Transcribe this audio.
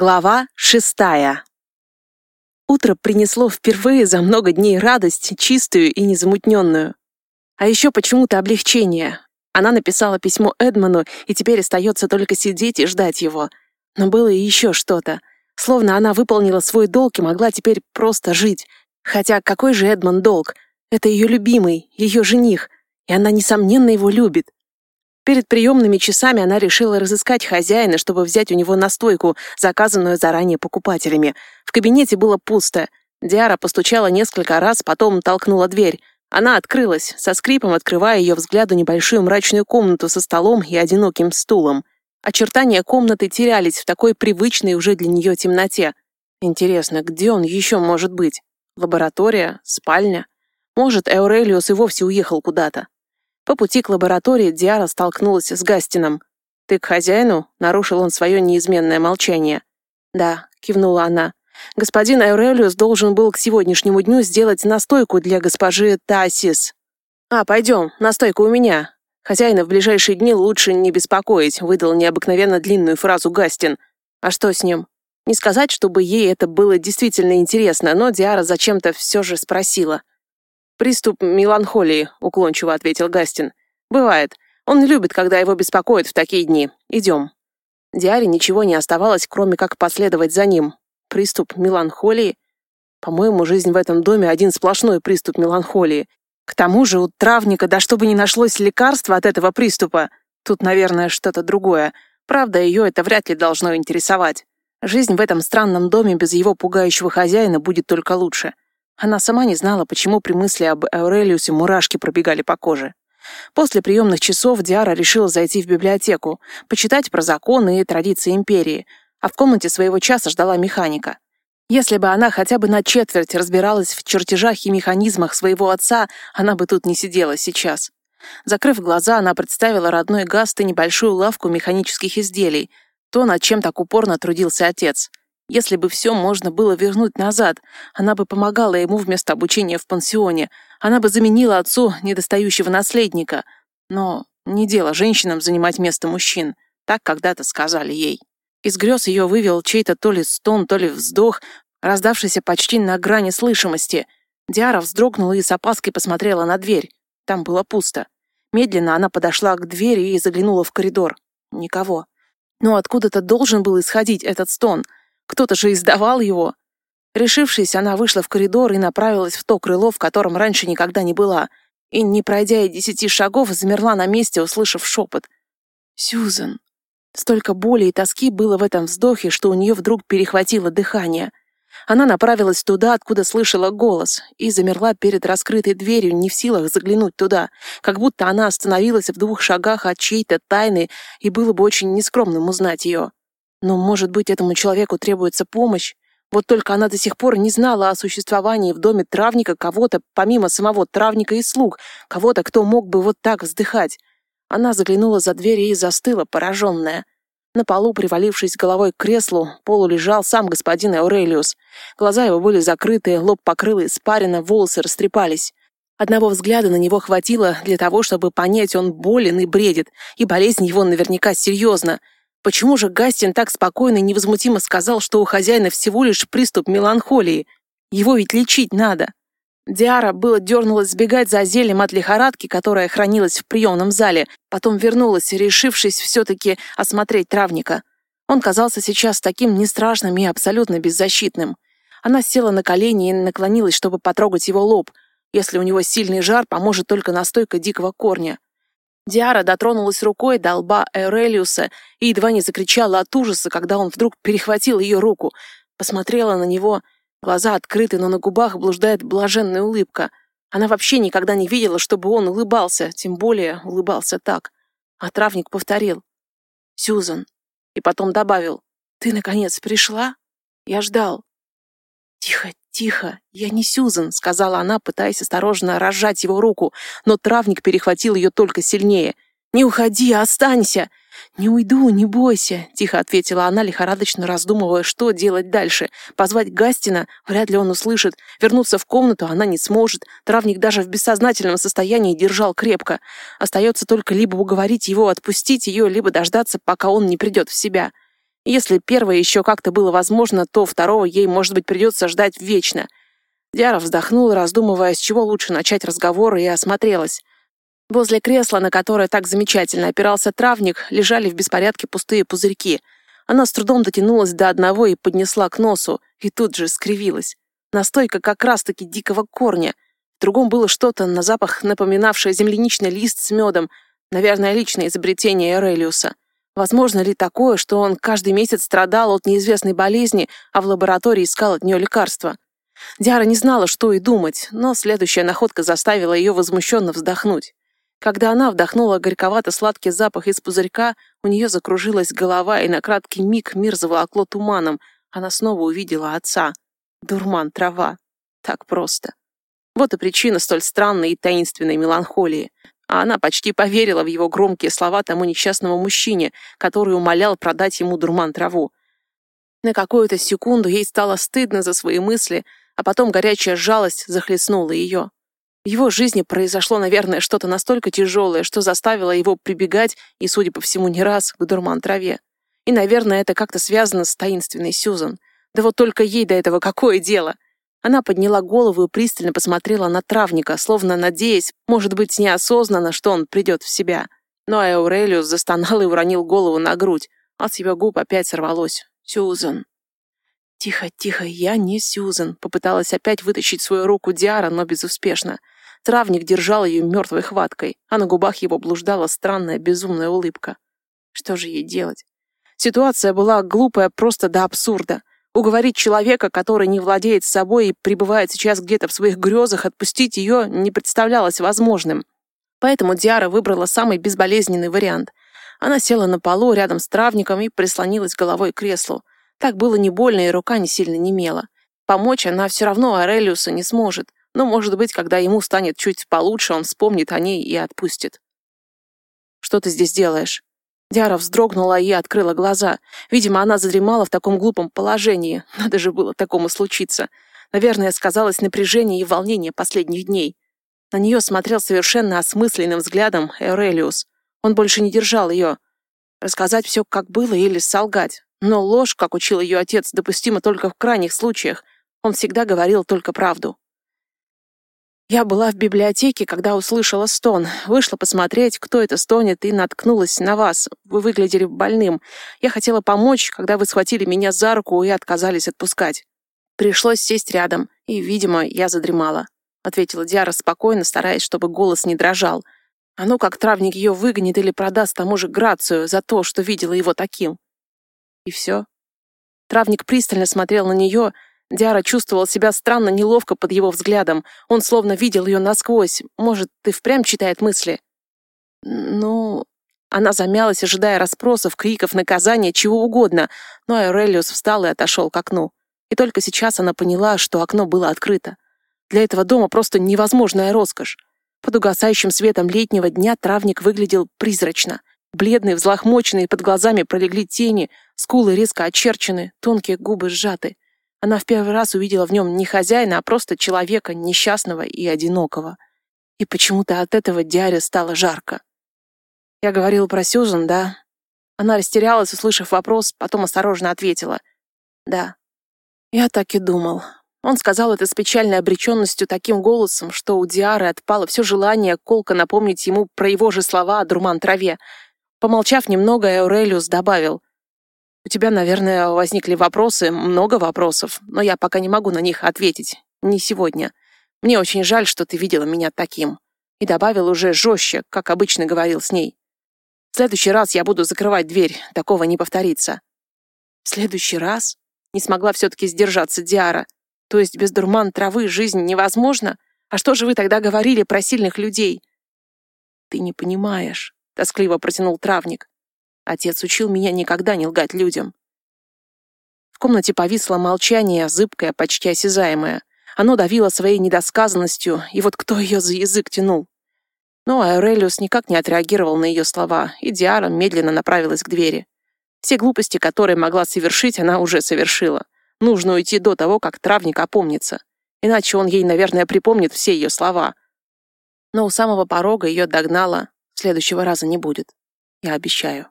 Глава шестая. Утро принесло впервые за много дней радость, чистую и незамутненную. А еще почему-то облегчение. Она написала письмо Эдману, и теперь остается только сидеть и ждать его. Но было и еще что-то. Словно она выполнила свой долг и могла теперь просто жить. Хотя какой же Эдман долг? Это ее любимый, ее жених. И она, несомненно, его любит. Перед приемными часами она решила разыскать хозяина, чтобы взять у него настойку, заказанную заранее покупателями. В кабинете было пусто. Диара постучала несколько раз, потом толкнула дверь. Она открылась, со скрипом открывая ее взгляду небольшую мрачную комнату со столом и одиноким стулом. Очертания комнаты терялись в такой привычной уже для нее темноте. Интересно, где он еще может быть? Лаборатория? Спальня? Может, Эурелиус и вовсе уехал куда-то. По пути к лаборатории Диара столкнулась с Гастином. «Ты к хозяину?» — нарушил он свое неизменное молчание. «Да», — кивнула она. «Господин Аурелиус должен был к сегодняшнему дню сделать настойку для госпожи Тассис». «А, пойдем, настойка у меня». «Хозяина в ближайшие дни лучше не беспокоить», — выдал необыкновенно длинную фразу Гастин. «А что с ним?» Не сказать, чтобы ей это было действительно интересно, но Диара зачем-то все же спросила. «Приступ меланхолии», — уклончиво ответил Гастин. «Бывает. Он любит, когда его беспокоят в такие дни. Идем». Диаре ничего не оставалось, кроме как последовать за ним. Приступ меланхолии? По-моему, жизнь в этом доме один сплошной приступ меланхолии. К тому же у травника, да чтобы не нашлось лекарства от этого приступа. Тут, наверное, что-то другое. Правда, ее это вряд ли должно интересовать. Жизнь в этом странном доме без его пугающего хозяина будет только лучше. Она сама не знала, почему при мысли об Аурелиусе мурашки пробегали по коже. После приемных часов Диара решила зайти в библиотеку, почитать про законы и традиции империи, а в комнате своего часа ждала механика. Если бы она хотя бы на четверть разбиралась в чертежах и механизмах своего отца, она бы тут не сидела сейчас. Закрыв глаза, она представила родной Гаст и небольшую лавку механических изделий, то, над чем так упорно трудился отец. Если бы все можно было вернуть назад, она бы помогала ему вместо обучения в пансионе, она бы заменила отцу недостающего наследника. Но не дело женщинам занимать место мужчин, так когда-то сказали ей. Из грез ее вывел чей-то то ли стон, то ли вздох, раздавшийся почти на грани слышимости. Диара вздрогнула и с опаской посмотрела на дверь. Там было пусто. Медленно она подошла к двери и заглянула в коридор. Никого. Но откуда-то должен был исходить этот стон — кто-то же издавал его. Решившись, она вышла в коридор и направилась в то крыло, в котором раньше никогда не была. И, не пройдя и десяти шагов, замерла на месте, услышав шепот. «Сьюзен». Столько боли и тоски было в этом вздохе, что у нее вдруг перехватило дыхание. Она направилась туда, откуда слышала голос, и замерла перед раскрытой дверью, не в силах заглянуть туда, как будто она остановилась в двух шагах от чьей-то тайны, и было бы очень нескромным узнать ее. Но, может быть, этому человеку требуется помощь? Вот только она до сих пор не знала о существовании в доме травника кого-то, помимо самого травника и слуг, кого-то, кто мог бы вот так вздыхать. Она заглянула за дверь и застыла, пораженная. На полу, привалившись головой к креслу, полу лежал сам господин Аурелиус. Глаза его были закрыты, лоб покрыл испарина, волосы растрепались. Одного взгляда на него хватило для того, чтобы понять, он болен и бредит, и болезнь его наверняка серьезна — Почему же Гастин так спокойно и невозмутимо сказал, что у хозяина всего лишь приступ меланхолии? Его ведь лечить надо. Диара было дернулась сбегать за зельем от лихорадки, которая хранилась в приемном зале, потом вернулась, решившись все-таки осмотреть травника. Он казался сейчас таким нестрашным и абсолютно беззащитным. Она села на колени и наклонилась, чтобы потрогать его лоб. Если у него сильный жар, поможет только настойка дикого корня. Диара дотронулась рукой до лба Эрелиуса и едва не закричала от ужаса, когда он вдруг перехватил ее руку. Посмотрела на него, глаза открыты, но на губах блуждает блаженная улыбка. Она вообще никогда не видела, чтобы он улыбался, тем более улыбался так. А травник повторил. «Сюзан». И потом добавил. «Ты, наконец, пришла? Я ждал». «Тихо, тихо, я не Сюзан», — сказала она, пытаясь осторожно разжать его руку, но травник перехватил ее только сильнее. «Не уходи, останься!» «Не уйду, не бойся», — тихо ответила она, лихорадочно раздумывая, что делать дальше. Позвать Гастина, вряд ли он услышит. Вернуться в комнату она не сможет. Травник даже в бессознательном состоянии держал крепко. Остается только либо уговорить его отпустить ее, либо дождаться, пока он не придет в себя. Если первое еще как-то было возможно, то второго ей, может быть, придется ждать вечно. Диара вздохнула, раздумывая, с чего лучше начать разговор, и осмотрелась. Возле кресла, на которое так замечательно опирался травник, лежали в беспорядке пустые пузырьки. Она с трудом дотянулась до одного и поднесла к носу, и тут же скривилась. Настойка как раз-таки дикого корня. В другом было что-то на запах, напоминавшее земляничный лист с медом, наверное, личное изобретение Эрелиуса. Возможно ли такое, что он каждый месяц страдал от неизвестной болезни, а в лаборатории искал от нее лекарства? Диара не знала, что и думать, но следующая находка заставила ее возмущенно вздохнуть. Когда она вдохнула горьковато-сладкий запах из пузырька, у нее закружилась голова, и на краткий миг мир заволокло туманом. Она снова увидела отца. Дурман, трава. Так просто. Вот и причина столь странной и таинственной меланхолии. А она почти поверила в его громкие слова тому несчастному мужчине, который умолял продать ему дурман траву. На какую-то секунду ей стало стыдно за свои мысли, а потом горячая жалость захлестнула ее. В его жизни произошло, наверное, что-то настолько тяжелое, что заставило его прибегать, и, судя по всему, не раз, к дурман-траве. И, наверное, это как-то связано с таинственной Сьюзан. Да вот только ей до этого какое дело? Она подняла голову и пристально посмотрела на травника, словно надеясь, может быть, неосознанно, что он придет в себя. Но Аурелиус застонал и уронил голову на грудь, с его губ опять сорвалось «Сьюзан». «Тихо, тихо, я не Сьюзан», — попыталась опять вытащить свою руку Диара, но безуспешно. Травник держал ее мертвой хваткой, а на губах его блуждала странная безумная улыбка. Что же ей делать? Ситуация была глупая просто до абсурда. Уговорить человека, который не владеет собой и пребывает сейчас где-то в своих грезах, отпустить ее не представлялось возможным. Поэтому Диара выбрала самый безболезненный вариант. Она села на полу рядом с травником и прислонилась головой к креслу. Так было не больно, и рука не сильно немела. Помочь она все равно Арелиусу не сможет. Но, может быть, когда ему станет чуть получше, он вспомнит о ней и отпустит. «Что ты здесь делаешь?» Диара вздрогнула и открыла глаза. Видимо, она задремала в таком глупом положении. Надо же было такому случиться. Наверное, сказалось напряжение и волнение последних дней. На нее смотрел совершенно осмысленным взглядом Эрелиус. Он больше не держал ее. Рассказать все, как было, или солгать. Но ложь, как учил ее отец, допустима только в крайних случаях. Он всегда говорил только правду. Я была в библиотеке, когда услышала стон. Вышла посмотреть, кто это стонет, и наткнулась на вас. Вы выглядели больным. Я хотела помочь, когда вы схватили меня за руку и отказались отпускать. Пришлось сесть рядом, и, видимо, я задремала. Ответила Диара спокойно, стараясь, чтобы голос не дрожал. А ну как травник ее выгонит или продаст тому же Грацию за то, что видела его таким. И все. Травник пристально смотрел на нее, Диара чувствовал себя странно неловко под его взглядом. Он словно видел ее насквозь. Может, ты впрямь читает мысли? Ну... Она замялась, ожидая расспросов, криков, наказания, чего угодно, но Аурелиус встал и отошел к окну. И только сейчас она поняла, что окно было открыто. Для этого дома просто невозможная роскошь. Под угасающим светом летнего дня травник выглядел призрачно. Бледный, взлохмоченный, под глазами пролегли тени, скулы резко очерчены, тонкие губы сжаты. Она в первый раз увидела в нем не хозяина, а просто человека несчастного и одинокого. И почему-то от этого Диаре стало жарко. Я говорила про Сьюзан, да? Она растерялась, услышав вопрос, потом осторожно ответила. Да. Я так и думал. Он сказал это с печальной обреченностью таким голосом, что у Диары отпало все желание колко напомнить ему про его же слова о дурман-траве. Помолчав немного, Эурелиус добавил. У тебя, наверное, возникли вопросы, много вопросов, но я пока не могу на них ответить. Не сегодня. Мне очень жаль, что ты видела меня таким. И добавил уже жестче, как обычно говорил с ней. В следующий раз я буду закрывать дверь, такого не повторится. В следующий раз? Не смогла все-таки сдержаться Диара. То есть без дурман травы жизнь невозможна? А что же вы тогда говорили про сильных людей? Ты не понимаешь, тоскливо протянул травник. Отец учил меня никогда не лгать людям. В комнате повисло молчание, зыбкое, почти осязаемое. Оно давило своей недосказанностью, и вот кто ее за язык тянул? Но Аурелиус никак не отреагировал на ее слова, и Диара медленно направилась к двери. Все глупости, которые могла совершить, она уже совершила. Нужно уйти до того, как травник опомнится. Иначе он ей, наверное, припомнит все ее слова. Но у самого порога ее догнала. Следующего раза не будет. Я обещаю.